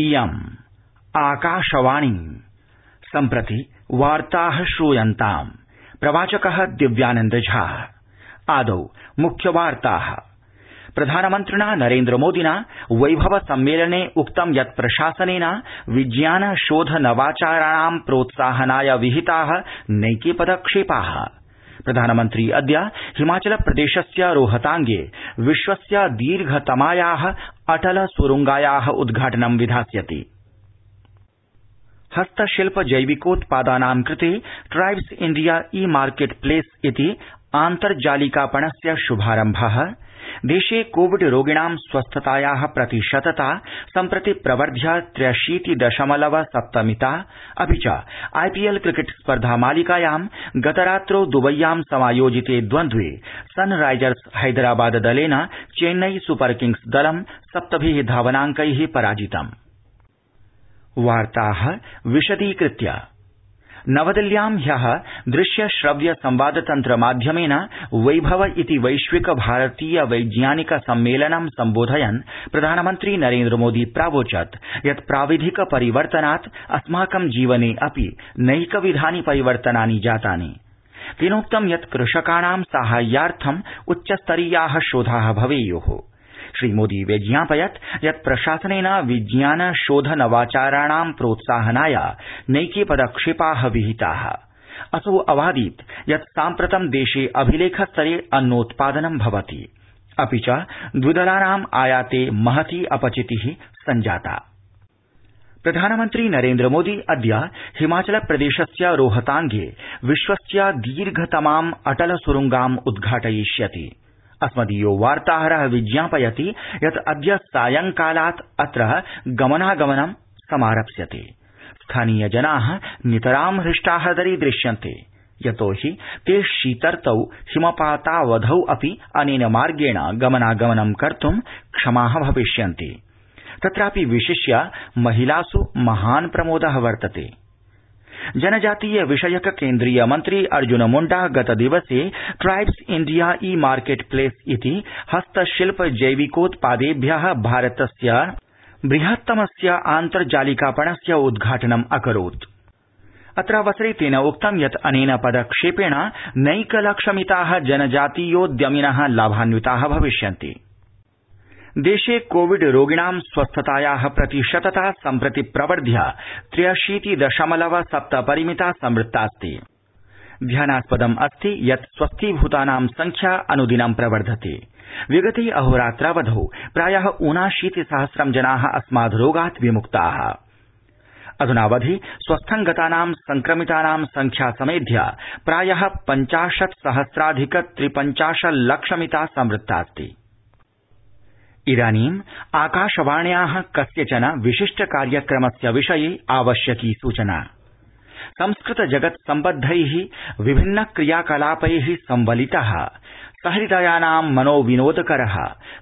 इयम् आकाशवाणी। सम्प्रति वार्ताः श्रूयन्ताम्। प्रवाचकः दिव्यानन्द झा। आदौ मुख्यवार्ताः। प्रधानमन्त्रिणा नरेन्द्रमोदिना वैभव सम्मेलने उक्तं यत् प्रशासनेन विज्ञान शोध नवाचाराणां प्रोत्साहनाय विहिताः नैके पदक्षेपाः प्रधानमन्त्री अद्य हिमाचल प्रदेशस्य रोहतांगे विश्वस्य दीर्घतमाया अटल सुरंगाया उद्घाटनं विधास्यति। हस्तशिल्प जैविकोत्पादानां कृते ट्राइब्स इण्डिया ई मार्केट प्लेस इति आन्तर्जालिकापणस्य शुभारम्भः। देशे कोविड रोगिणां स्वस्थताया प्रतिशतता सम्प्रति प्रवर्ध्य त्र्यशीति दशमलव सप्त मिता अपि च, आईपीएल क्रिकेट स्पर्धा मालिकायां गतरात्रौ दुबय्यां समायोजिते द्वन्द्वे सनराइजर्स हैदराबाद दलेन चेन्नई सुपर किंग्स दलं सप्तभि धावनांकै पराजितम्। नवदिल्ल्यां ह्यः दृश्य श्रव्य संवाद तन्त्र माध्यमेन वैभव इति वैश्विक भारतीय वैज्ञानिक सम्मेलनं सम्बोधयन् प्रधानमन्त्री नरेन्द्रमोदी प्रावोचत् यत् प्राविधिक परिवर्तनात् अस्माकं जीवने अपि नैकविधानि परिवर्तनानि जातानि। तेनोक्तं यत् कृषकाणां साहाय्यार्थम् उच्चस्तरीयाः शोधाः भवेय्ः श्रीमोदी व्यज्ञापयत् यत् प्रशासनेन विज्ञान शोध नवाचाराणां प्रोत्साहनाय नैके पदक्षेपाः विहिताः। असौ अवादीत् यत् साम्प्रतं देशे अभिलेख स्तरे अन्नोत्पादनं भवति। अपि च द्विदलानाम् आयाते महती अपचितिः सञ्जाता। प्रधानमन्त्री नरेन्द्रमोदी अद्य हिमाचल प्रदेशस्य रोहतांगे विश्वस्य दीर्घतमाम् अटल सुरंगाम् उद्घाटयिष्यति। अस्मदीयो वार्ताहरः विज्ञापयति यत् अद्य सायंकालात् अत्र गमनागमनं समारप्स्यते। स्थानीय जनाः नितरां हृष्टाः दरीदृश्यन्ते यतोहि ते शीतर्तौ हिमपातावधौ अपि अनेन मार्गेण गमनागमनं कर्तुं क्षमाः भविष्यन्ति। तत्रापि विशिष्य महिलासु महान् प्रमोदः वर्तते जनजातीय विषयक केंद्रीय मन्त्री अर्जुन मुण्डा गतदिवसे ट्राइब्स इण्डिया ई मार्केट प्लेस इति हस्तशिल्प जैविकोत्पादेभ्य भारतस्य बृहत्तमस्य आन्तर्जालिकापणस्य उद्घाटनम् अकरोत्। अत्रावसरे तेन उक्तं यत् अनेन पदक्षेपेण नैकलक्षमिताः जनजातीयोद्यमिनः लाभान्विताः भविष्यन्ति। देशे कोविड रोगिणां स्वस्थताया प्रतिशतता सम्प्रति प्रवर्ध्य त्र्यशीति दशमलव सप्त परिमिता संवृत्तास्ति। ध्यानास्पदमस्ति यत् स्वस्थीभूतानां संख्या अनुदिनं प्रवर्धते। विगते अहोरात्रावधौ प्राय ऊनाशीति सहस्रं जना अस्माद् रोगात् विमुक्ताः। अध्नावधि स्वस्थङ्गतानां संक्रमितानां संख्या समेध्य प्राय पञ्चाशत् सहस्राधिक त्रिपञ्चाशल्लक्षमिता संवृत्तास्ति। इदानीम् आकाशवाण्याः कस्यचन विशिष्ट कार्यक्रमस्य विषये आवश्यकी सूचना। संस्कृत जगत् सम्बद्धैः विभिन्न क्रियाकलापैः संवलितः, सहृदयानां मनोविनोदकरः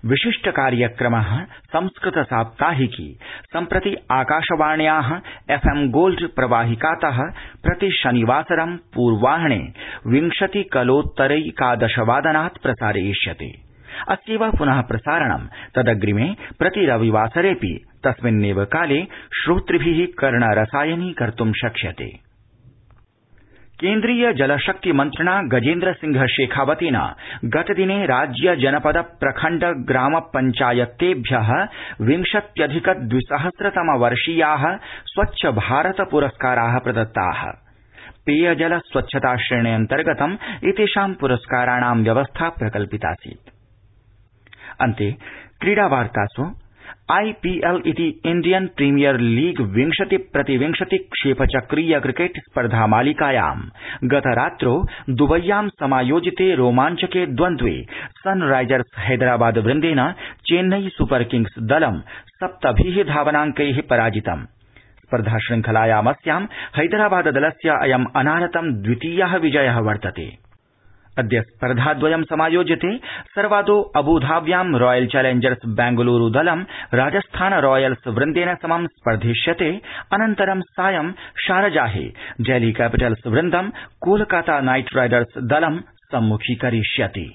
विशिष्ट कार्यक्रम संस्कृत साप्ताहिकी सम्प्रति आकाशवाण्याः एफ्एम् गोल्ड प्रवाहिकातः प्रति शनिवासरं पूर्वाह्ने विंशति कलोत्तरैकादश वादनात् प्रसारयिष्यते। अस्यैव पुनः प्रसारणं। तदग्रिमे प्रति रविवासरेऽपि तस्मिन्नेव काले श्रोतृभिः कर्णरसायनी कर्तुं शक्ष्यते। केंद्रीय जलशक्ति मन्त्रिणा गजेन्द्र सिंह शेखावतेन गतदिने राज्य जनपद प्रखण्ड ग्राम पञ्चायत्तेभ्यः विंशत्यधिक द्विसहस्रतम वर्षीया स्वच्छ भारत पुरस्काराः प्रदत्ता। पेयजल स्वच्छता श्रेण्यन्तर्गतम् एतेषां पुरस्काराणां व्यवस्था प्रकल्पितासीत्। अन्ते क्रीडा वार्तासु आईपीएल इति इण्डियन प्रीमियर लीग विंशति प्रतिविंशति क्षेप चक्रीय क्रिकेट स्पर्धा मालिकायां गतरात्रौ दुबय्यां समायोजिते रोमाञ्चके द्वन्द्वे सनराइजर्स हैदराबाद वृन्देन चेन्नई सुपर किंग्स दलं सप्तभि धावनांकै पराजितम्। स्पर्धा श्रृंखलायामस्यां हैदराबाद दलस्य अयम् अनारतं द्वितीय विजय वर्तते। अद्य स्पर्धाद्वयं समायोज्यते सर्वादौ अबुधाब्यां रॉयल चैलेंजर्स बैंगलूरू दलं राजस्थान रॉयल्स वृन्देन समं स्पर्धिष्यते अनन्तरं सायं शारजाहे डेल्ही कैपिटल्स वृन्दं कोलकाता नाइट राइडर्स दलं सम्मुखीकरिष्यति